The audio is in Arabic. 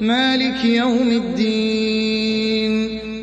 مالك يوم الدين.